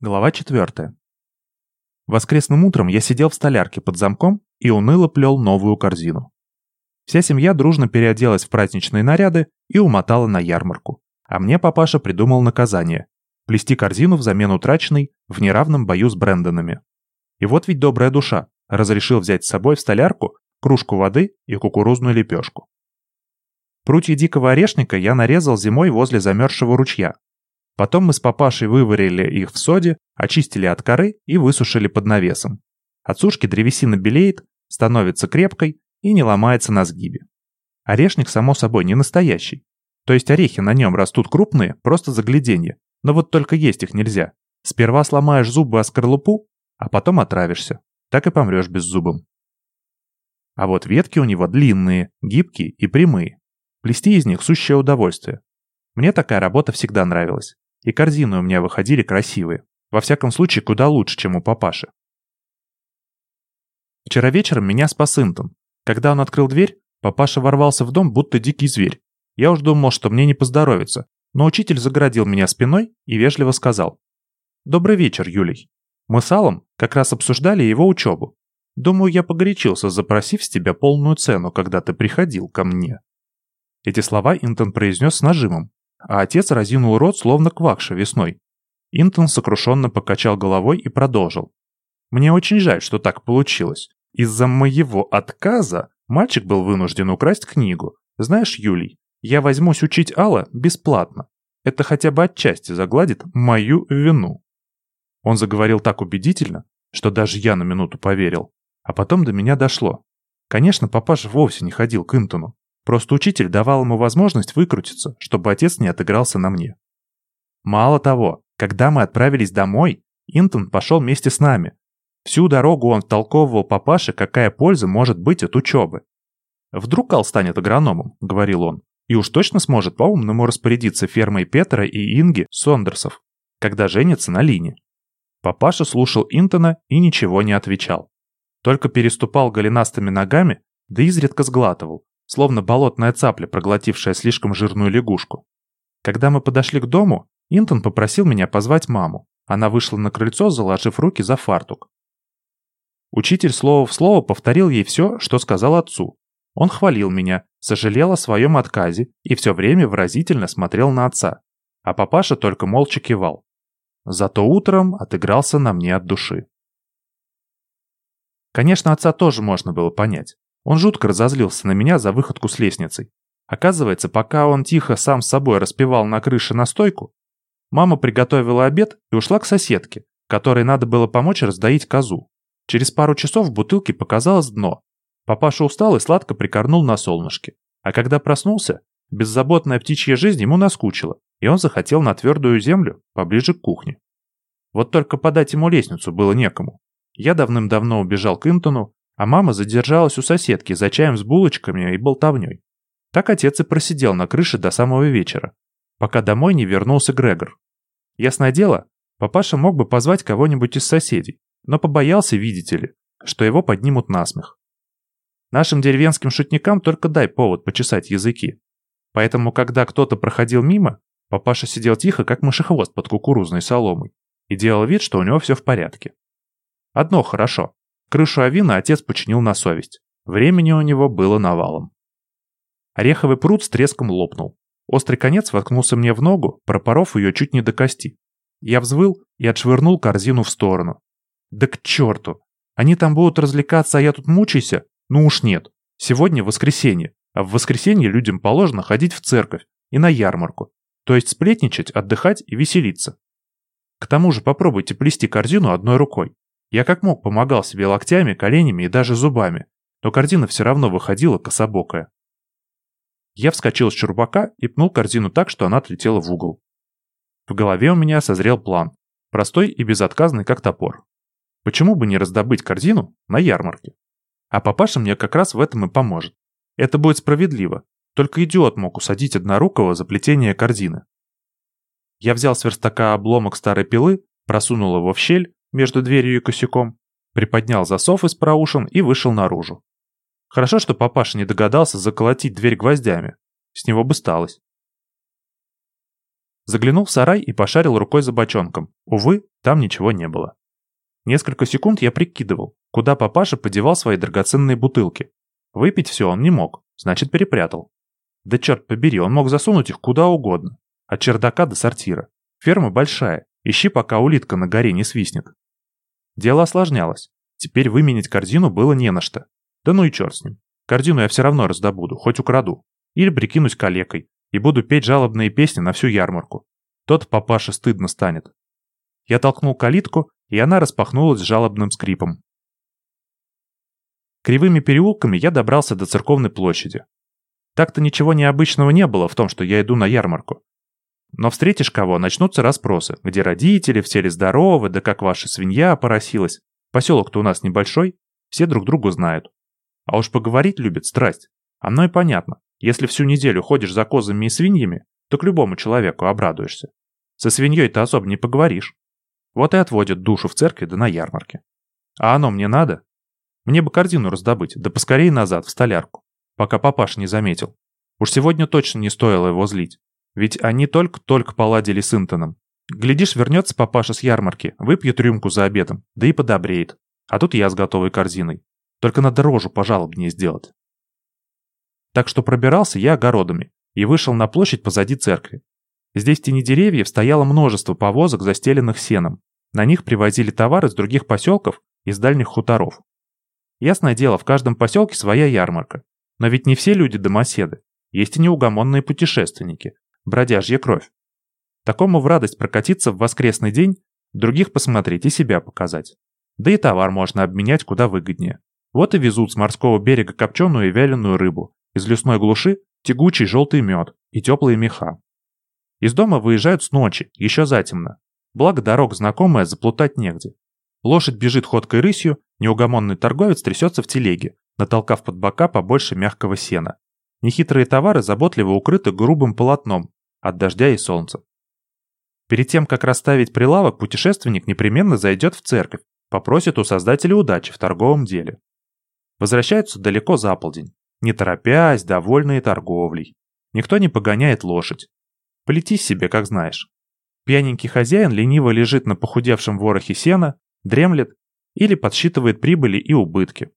Глава 4. Воскресным утром я сидел в столярке под замком и уныло плел новую корзину. Вся семья дружно переоделась в праздничные наряды и умотала на ярмарку. А мне папаша придумал наказание – плести корзину взамен утраченной в неравном бою с Брэндонами. И вот ведь добрая душа разрешил взять с собой в столярку кружку воды и кукурузную лепешку. Прутья дикого орешника я нарезал зимой возле замерзшего ручья, Потом мы с папашей выварили их в соде, очистили от коры и высушили под навесом. От сушки древесина белеет, становится крепкой и не ломается на сгибе. Орешник, само собой, не настоящий. То есть орехи на нем растут крупные, просто загляденье. Но вот только есть их нельзя. Сперва сломаешь зубы о скорлупу, а потом отравишься. Так и помрешь беззубым. А вот ветки у него длинные, гибкие и прямые. Плести из них сущее удовольствие. Мне такая работа всегда нравилась. И корзины у меня выходили красивые. Во всяком случае, куда лучше, чем у папаши. Вчера вечером меня спас Интон. Когда он открыл дверь, папаша ворвался в дом, будто дикий зверь. Я уж думал, что мне не поздоровится, но учитель загородил меня спиной и вежливо сказал. «Добрый вечер, Юлий. Мы с Аллом как раз обсуждали его учебу. Думаю, я погорячился, запросив с тебя полную цену, когда ты приходил ко мне». Эти слова Интон произнес с нажимом, а отец разинул рот, словно квакша весной. Интон сокрушенно покачал головой и продолжил. «Мне очень жаль, что так получилось. Из-за моего отказа мальчик был вынужден украсть книгу. Знаешь, Юлий, я возьмусь учить Алла бесплатно. Это хотя бы отчасти загладит мою вину». Он заговорил так убедительно, что даже я на минуту поверил. А потом до меня дошло. Конечно, папаша вовсе не ходил к Интону. Просто учитель давал ему возможность выкрутиться, чтобы отец не отыгрался на мне. Мало того, когда мы отправились домой, Интон пошел вместе с нами. Всю дорогу он втолковывал папаше, какая польза может быть от учебы. «Вдруг Ал станет агрономом», — говорил он, «и уж точно сможет по-умному распорядиться фермой Петра и Инги Сондерсов, когда женится на Лине». Папаша слушал Интона и ничего не отвечал. Только переступал голенастыми ногами, да изредка сглатывал, словно болотная цапля, проглотившая слишком жирную лягушку. Когда мы подошли к дому, Интон попросил меня позвать маму. Она вышла на крыльцо, заложив руки за фартук. Учитель слово в слово повторил ей все, что сказал отцу. Он хвалил меня, сожалел о своем отказе и все время выразительно смотрел на отца. А папаша только молча кивал. Зато утром отыгрался на мне от души. Конечно, отца тоже можно было понять. Он жутко разозлился на меня за выходку с лестницей. Оказывается, пока он тихо сам с собой распевал на крыше настойку, мама приготовила обед и ушла к соседке, которой надо было помочь раздоить козу. Через пару часов в бутылке показалось дно. Папаша устал и сладко прикорнул на солнышке. А когда проснулся, беззаботная птичья жизнь ему наскучила, и он захотел на твердую землю, поближе к кухне. Вот только подать ему лестницу было некому. Я давным-давно убежал к Интону, а мама задержалась у соседки за чаем с булочками и болтовней. Так отец и просидел на крыше до самого вечера, пока домой не вернулся Грегор. Ясное дело, папаша мог бы позвать кого-нибудь из соседей, но побоялся, видите ли, что его поднимут насмех. Нашим деревенским шутникам только дай повод почесать языки. Поэтому, когда кто-то проходил мимо, папаша сидел тихо, как мышехвост под кукурузной соломой, и делал вид, что у него все в порядке. Одно хорошо. Крышу авина отец починил на совесть. Времени у него было навалом. Ореховый пруд с треском лопнул. Острый конец воткнулся мне в ногу, пропоров ее чуть не до кости. Я взвыл и отшвырнул корзину в сторону. Да к черту! Они там будут развлекаться, а я тут мучайся? Ну уж нет. Сегодня воскресенье, а в воскресенье людям положено ходить в церковь и на ярмарку. То есть сплетничать, отдыхать и веселиться. К тому же попробуйте плести корзину одной рукой. Я как мог помогал себе локтями, коленями и даже зубами, но корзина все равно выходила кособокая. Я вскочил с чурбака и пнул корзину так, что она отлетела в угол. В голове у меня созрел план, простой и безотказный, как топор. Почему бы не раздобыть корзину на ярмарке? А папаша мне как раз в этом и поможет. Это будет справедливо. Только идиот мог усадить однорукого за плетение корзины. Я взял с верстака обломок старой пилы, просунул его в щель между дверью и косяком, приподнял засов из проушин и вышел наружу. Хорошо, что папаша не догадался заколотить дверь гвоздями. С него бы сталось. Заглянул в сарай и пошарил рукой за бочонком. Увы, Там ничего не было. Несколько секунд я прикидывал, куда папаша подевал свои драгоценные бутылки. Выпить все он не мог, значит перепрятал. Да черт побери, он мог засунуть их куда угодно. От чердака до сортира. Ферма большая, ищи, пока улитка на горе не свистнет. Дело осложнялось. Теперь выменить корзину было не на что. Да ну и черт с ним. Корзину я все равно раздобуду, хоть украду. Или прикинусь калекой и буду петь жалобные песни на всю ярмарку. Тот папаше стыдно станет. Я толкнул калитку, и она распахнулась с жалобным скрипом. Кривыми переулками я добрался до церковной площади. Так-то ничего необычного не было в том, что я иду на ярмарку. Но встретишь кого, начнутся расспросы, где родители, все ли здоровы, да как ваша свинья поросилась. Поселок-то у нас небольшой, все друг другу знают. А уж поговорить любят страсть. А мной понятно, если всю неделю ходишь за козами и свиньями, то к любому человеку обрадуешься. Со свиньей-то особо не поговоришь. Вот и отводят душу в церкви да на ярмарке. А оно мне надо? Мне бы корзину раздобыть, да поскорее назад, в столярку, пока папаш не заметил. Уж сегодня точно не стоило его злить. Ведь они только-только поладили с Интоном. Глядишь, вернется папаша с ярмарки, выпьет рюмку за обедом, да и подобреет. А тут я с готовой корзиной. Только надо рожу пожалобнее сделать. Так что пробирался я огородами и вышел на площадь позади церкви. Здесь в тени деревьев стояло множество повозок, застеленных сеном. На них привозили товары из других поселков из дальних хуторов. Ясное дело, в каждом поселке своя ярмарка. Но ведь не все люди домоседы. Есть и неугомонные путешественники. Бродяжья кровь. Такому в радость прокатиться в воскресный день, других посмотреть и себя показать. Да и товар можно обменять куда выгоднее. Вот и везут с морского берега копченую и вяленую рыбу, из лесной глуши тягучий желтый мед и теплые меха. Из дома выезжают с ночи, еще затемно. Благо дорог знакомая, заплутать негде. Лошадь бежит ходкой рысью, неугомонный торговец трясется в телеге, натолкав под бока побольше мягкого сена. Нехитрые товары заботливо укрыты грубым полотном от дождя и солнца. Перед тем, как расставить прилавок, путешественник непременно зайдет в церковь, попросит у создателя удачи в торговом деле. Возвращаются далеко за полдень, не торопясь, довольные торговлей. Никто не погоняет лошадь. Плети себе, как знаешь. Пьяненький хозяин лениво лежит на похудевшем ворохе сена, дремлет или подсчитывает прибыли и убытки.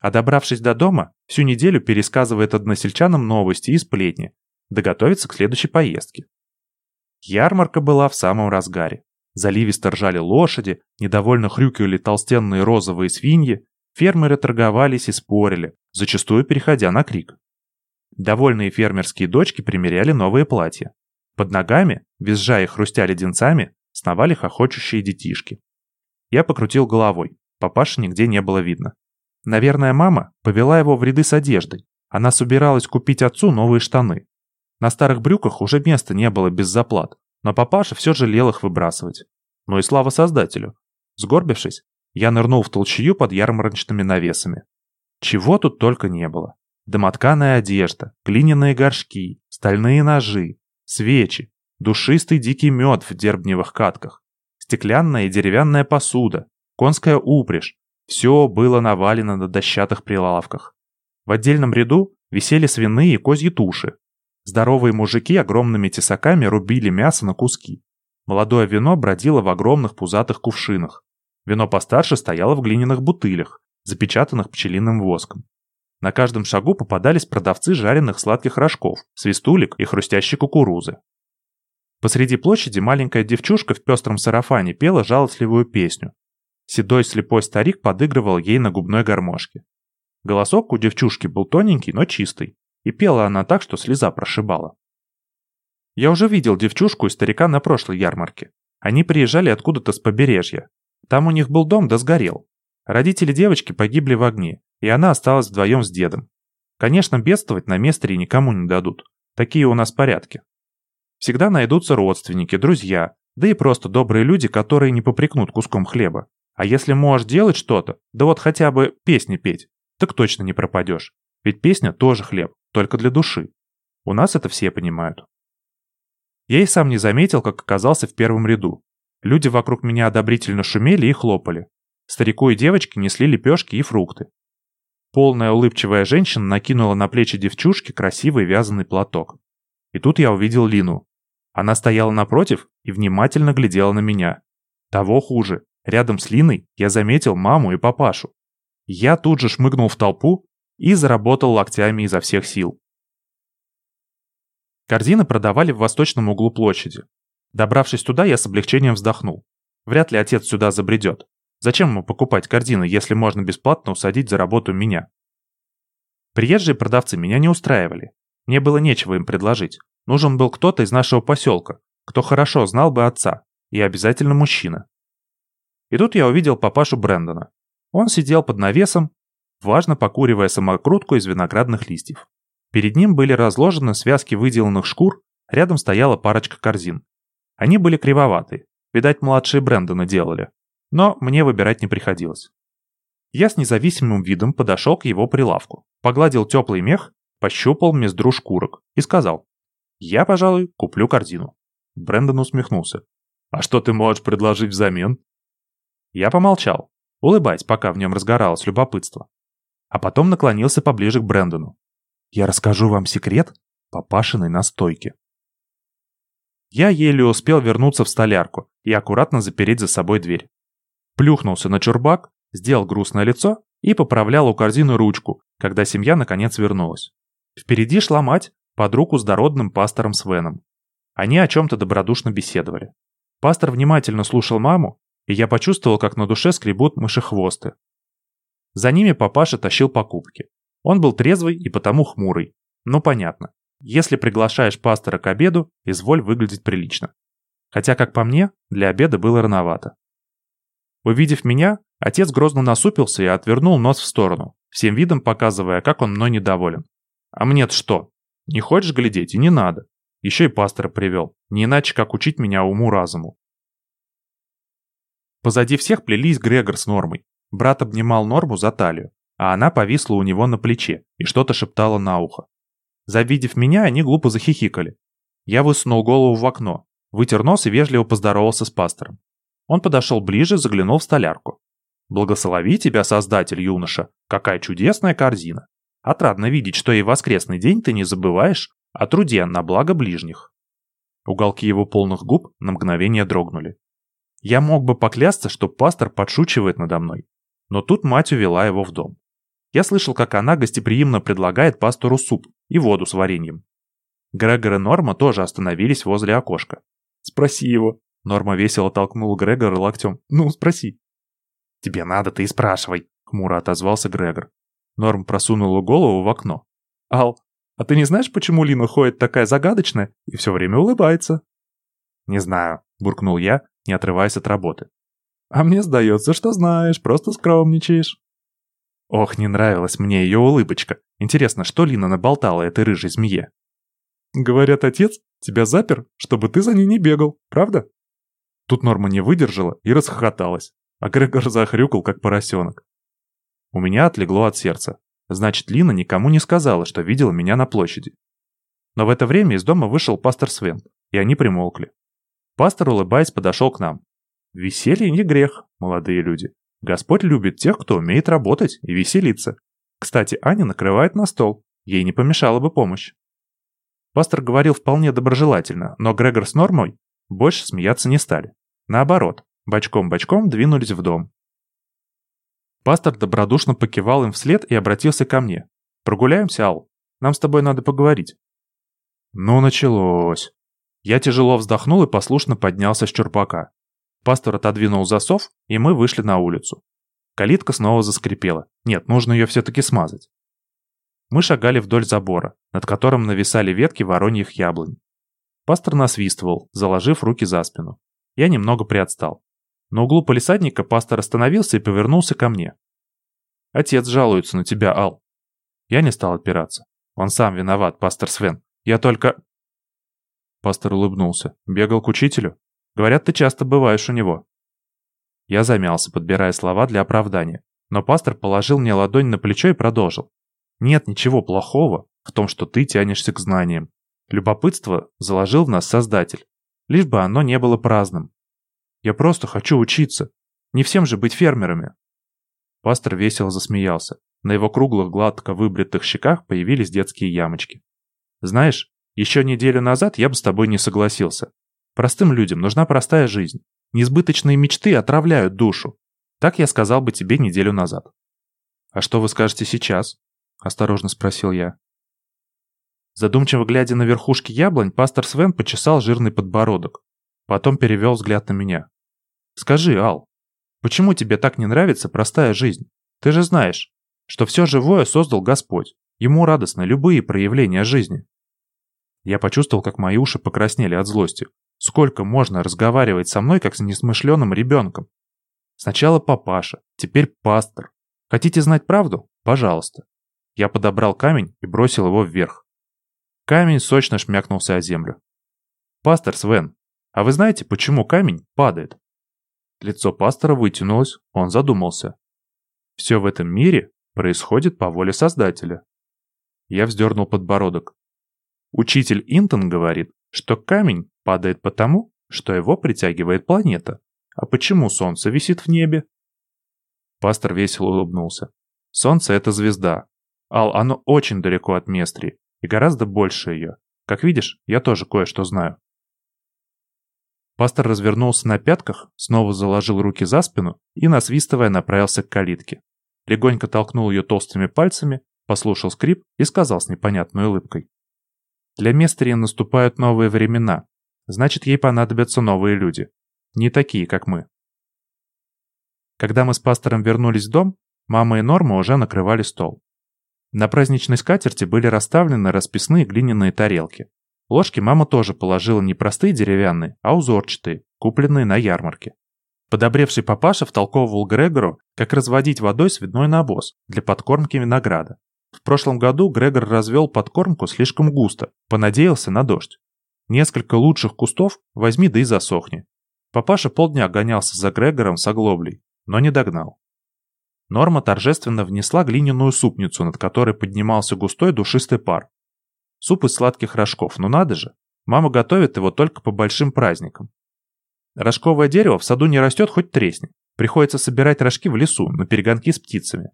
А добравшись до дома, всю неделю пересказывает односельчанам новости и сплетни, доготовится к следующей поездке. Ярмарка была в самом разгаре. Заливисто ржали лошади, недовольно хрюкивали толстенные розовые свиньи, фермеры торговались и спорили, зачастую переходя на крик. Довольные фермерские дочки примеряли новые платья. Под ногами, визжая и хрустя леденцами, сновали хохочущие детишки. Я покрутил головой, папаши нигде не было видно. Наверное, мама повела его в ряды с одеждой. Она собиралась купить отцу новые штаны. На старых брюках уже места не было без заплат, но папаша все жалел их выбрасывать. Ну и слава создателю. Сгорбившись, я нырнул в толчью под ярмарочными навесами. Чего тут только не было. Домотканая одежда, глиняные горшки, стальные ножи, свечи, душистый дикий мед в дербневых катках, стеклянная и деревянная посуда, конская упряжь. Все было навалено на дощатых прилавках. В отдельном ряду висели свиные и козьи туши. Здоровые мужики огромными тесаками рубили мясо на куски. Молодое вино бродило в огромных пузатых кувшинах. Вино постарше стояло в глиняных бутылях, запечатанных пчелиным воском. На каждом шагу попадались продавцы жареных сладких рожков, свистулек и хрустящей кукурузы. Посреди площади маленькая девчушка в пестром сарафане пела жалостливую песню. Седой слепой старик подыгрывал ей на губной гармошке. Голосок у девчушки был тоненький, но чистый, и пела она так, что слеза прошибала. Я уже видел девчушку и старика на прошлой ярмарке. Они приезжали откуда-то с побережья. Там у них был дом, да сгорел. Родители девочки погибли в огне, и она осталась вдвоем с дедом. Конечно, бедствовать на Местре никому не дадут. Такие у нас порядки. Всегда найдутся родственники, друзья, да и просто добрые люди, которые не попрекнут куском хлеба. А если можешь делать что-то, да вот хотя бы песни петь, так точно не пропадешь. Ведь песня тоже хлеб, только для души. У нас это все понимают. Я и сам не заметил, как оказался в первом ряду. Люди вокруг меня одобрительно шумели и хлопали. Старику и девочке несли лепешки и фрукты. Полная улыбчивая женщина накинула на плечи девчушки красивый вязаный платок. И тут я увидел Лину. Она стояла напротив и внимательно глядела на меня. Того хуже. Рядом с Линой я заметил маму и папашу. Я тут же шмыгнул в толпу и заработал локтями изо всех сил. Корзины продавали в восточном углу площади. Добравшись туда, я с облегчением вздохнул. Вряд ли отец сюда забредет. Зачем ему покупать корзины, если можно бесплатно усадить за работу меня? Приезжие продавцы меня не устраивали. Мне было нечего им предложить. Нужен был кто-то из нашего поселка, кто хорошо знал бы отца, и обязательно мужчина. И тут я увидел папашу Брэндона. Он сидел под навесом, важно покуривая самокрутку из виноградных листьев. Перед ним были разложены связки выделанных шкур, рядом стояла парочка корзин. Они были кривоватые, видать, младшие Брэндона делали. Но мне выбирать не приходилось. Я с независимым видом подошел к его прилавку, погладил теплый мех, пощупал мездру шкурок и сказал, «Я, пожалуй, куплю корзину». Брэндон усмехнулся. «А что ты можешь предложить взамен?» Я помолчал, улыбаясь, пока в нем разгоралось любопытство. А потом наклонился поближе к Брэндону. «Я расскажу вам секрет папашиной настойки». Я еле успел вернуться в столярку и аккуратно запереть за собой дверь. Плюхнулся на чурбак, сделал грустное лицо и поправлял у корзины ручку, когда семья наконец вернулась. Впереди шла мать под руку с дородным пастором Свеном. Они о чем-то добродушно беседовали. Пастор внимательно слушал маму, и я почувствовал, как на душе скребут мышехвосты. За ними папаша тащил покупки. Он был трезвый и потому хмурый. Ну понятно. Если приглашаешь пастора к обеду, изволь выглядеть прилично. Хотя, как по мне, для обеда было рановато. Увидев меня, отец грозно насупился и отвернул нос в сторону, всем видом показывая, как он мной недоволен. А мне-то что? Не хочешь глядеть и не надо. Еще и пастора привел, не иначе как учить меня уму-разуму. Позади всех плелись Грегор с Нормой. Брат обнимал Норму за талию, а она повисла у него на плече и что-то шептала на ухо. Завидев меня, они глупо захихикали. Я высунул голову в окно, вытер нос и вежливо поздоровался с пастором. Он подошел ближе, заглянул в столярку. «Благослови тебя, Создатель, юноша! Какая чудесная корзина! Отрадно видеть, что и воскресный день ты не забываешь о труде на благо ближних». Уголки его полных губ на мгновение дрогнули. Я мог бы поклясться, что пастор подшучивает надо мной. Но тут мать увела его в дом. Я слышал, как она гостеприимно предлагает пастору суп и воду с вареньем. Грегор и Норма тоже остановились возле окошка. «Спроси его». Норма весело толкнул Грегора локтем. «Ну, спроси». «Тебе надо, ты и спрашивай», — хмуро отозвался Грегор. Норм просунула голову в окно. «Ал, а ты не знаешь, почему Лина ходит такая загадочная и все время улыбается?» «Не знаю», — буркнул я, не отрываясь от работы. «А мне сдается, что знаешь, просто скромничаешь». Ох, не нравилась мне ее улыбочка. Интересно, что Лина наболтала этой рыжей змее? «Говорят, отец тебя запер, чтобы ты за ней не бегал, правда?» Тут Норма не выдержала и расхохоталась, а Грегор захрюкал, как поросенок. У меня отлегло от сердца. Значит, Лина никому не сказала, что видела меня на площади. Но в это время из дома вышел пастор Свен, и они примолкли. Пастор, улыбаясь, подошел к нам. Веселье не грех, молодые люди. Господь любит тех, кто умеет работать и веселиться. Кстати, Аня накрывает на стол. Ей не помешала бы помощь. Пастор говорил вполне доброжелательно, но Грегор с Нормой больше смеяться не стали. Наоборот, бочком-бочком двинулись в дом. Пастор добродушно покивал им вслед и обратился ко мне. «Прогуляемся, Ал? Нам с тобой надо поговорить». Ну, началось. Я тяжело вздохнул и послушно поднялся с чурпака. Пастор отодвинул засов, и мы вышли на улицу. Калитка снова заскрипела. Нет, нужно ее все-таки смазать. Мы шагали вдоль забора, над которым нависали ветки вороньих яблонь. Пастор насвистывал, заложив руки за спину. Я немного приотстал. На углу полисадника пастор остановился и повернулся ко мне. «Отец жалуется на тебя, Ал». Я не стал отпираться. Он сам виноват, пастор Свен. Я только... Пастор улыбнулся. «Бегал к учителю? Говорят, ты часто бываешь у него». Я замялся, подбирая слова для оправдания. Но пастор положил мне ладонь на плечо и продолжил. «Нет ничего плохого в том, что ты тянешься к знаниям. Любопытство заложил в нас Создатель. Лишь бы оно не было праздным. Я просто хочу учиться. Не всем же быть фермерами». Пастор весело засмеялся. На его круглых, гладко выбритых щеках появились детские ямочки. «Знаешь, еще неделю назад я бы с тобой не согласился. Простым людям нужна простая жизнь. Несбыточные мечты отравляют душу. Так я сказал бы тебе неделю назад. А что вы скажете сейчас? Осторожно спросил я. Задумчиво глядя на верхушки яблонь, пастор Свен почесал жирный подбородок. Потом перевел взгляд на меня. «Скажи, Ал, почему тебе так не нравится простая жизнь? Ты же знаешь, что все живое создал Господь. Ему радостны любые проявления жизни». Я почувствовал, как мои уши покраснели от злости. Сколько можно разговаривать со мной, как с несмышленым ребенком? Сначала папаша, теперь пастор. Хотите знать правду? Пожалуйста. Я подобрал камень и бросил его вверх. Камень сочно шмякнулся о землю. «Пастор Свен, а вы знаете, почему камень падает?» Лицо пастора вытянулось, он задумался. «Все в этом мире происходит по воле Создателя». Я вздернул подбородок. Учитель Интон говорит, что камень падает потому, что его притягивает планета. А почему Солнце висит в небе? Пастор весело улыбнулся. Солнце — это звезда. Ал, оно очень далеко от Местрии и гораздо больше ее. Как видишь, я тоже кое-что знаю. Пастор развернулся на пятках, снова заложил руки за спину и, насвистывая, направился к калитке. Легонько толкнул ее толстыми пальцами, послушал скрип и сказал с непонятной улыбкой. «Для Местрии наступают новые времена. Значит, ей понадобятся новые люди. Не такие, как мы». Когда мы с пастором вернулись в дом, мама и Норма уже накрывали стол. На праздничной скатерти были расставлены расписные глиняные тарелки. Ложки мама тоже положила не простые деревянные, а узорчатые, купленные на ярмарке. Подобревший папаша втолковывал Грегору, как разводить водой свиной навоз для подкормки винограда. В прошлом году Грегор развел подкормку слишком густо, понадеялся на дождь. Несколько лучших кустов возьми да и засохни. Папаша полдня гонялся за Грегором с оглоблей, но не догнал. Норма торжественно внесла глиняную супницу, над которой поднимался густой душистый пар. Суп из сладких рожков, ну надо же. Мама готовит его только по большим праздникам. Рожковое дерево в саду не растет, хоть тресни. Приходится собирать рожки в лесу, на перегонки с птицами.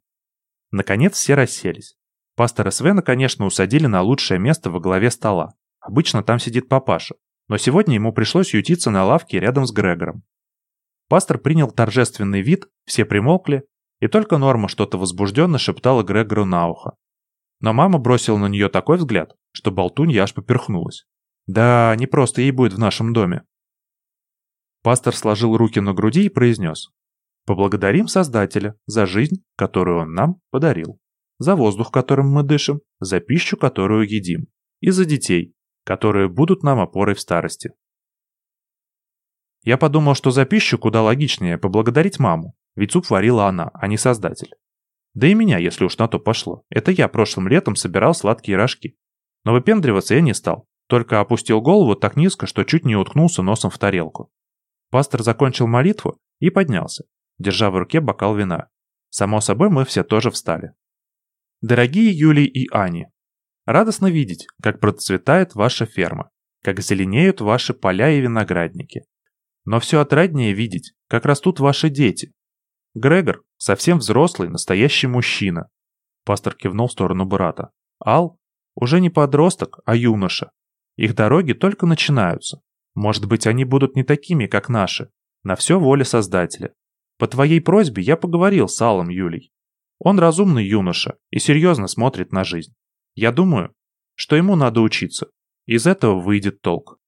Наконец все расселись. Пастора Свена, конечно, усадили на лучшее место во главе стола. Обычно там сидит папаша. Но сегодня ему пришлось ютиться на лавке рядом с Грегором. Пастор принял торжественный вид, все примолкли, и только Норма что-то возбужденно шептала Грегору на ухо. Но мама бросила на нее такой взгляд, что болтунья аж поперхнулась. Да, не просто ей будет в нашем доме. Пастор сложил руки на груди и произнес. Поблагодарим Создателя за жизнь, которую Он нам подарил. За воздух, которым мы дышим, за пищу, которую едим. И за детей, которые будут нам опорой в старости. Я подумал, что за пищу куда логичнее поблагодарить маму, ведь суп варила она, а не создатель. Да и меня, если уж на то пошло. Это я прошлым летом собирал сладкие рожки. Но выпендриваться я не стал, только опустил голову так низко, что чуть не уткнулся носом в тарелку. Пастор закончил молитву и поднялся, держа в руке бокал вина. Само собой, мы все тоже встали. Дорогие Юлий и Ани, радостно видеть, как процветает ваша ферма, как зеленеют ваши поля и виноградники. Но все отраднее видеть, как растут ваши дети, Грегор — совсем взрослый, настоящий мужчина. Пастор кивнул в сторону брата. Ал — уже не подросток, а юноша. Их дороги только начинаются. Может быть, они будут не такими, как наши. На все воля Создателя. По твоей просьбе я поговорил с Аллом Юлей. Он разумный юноша и серьезно смотрит на жизнь. Я думаю, что ему надо учиться. Из этого выйдет толк.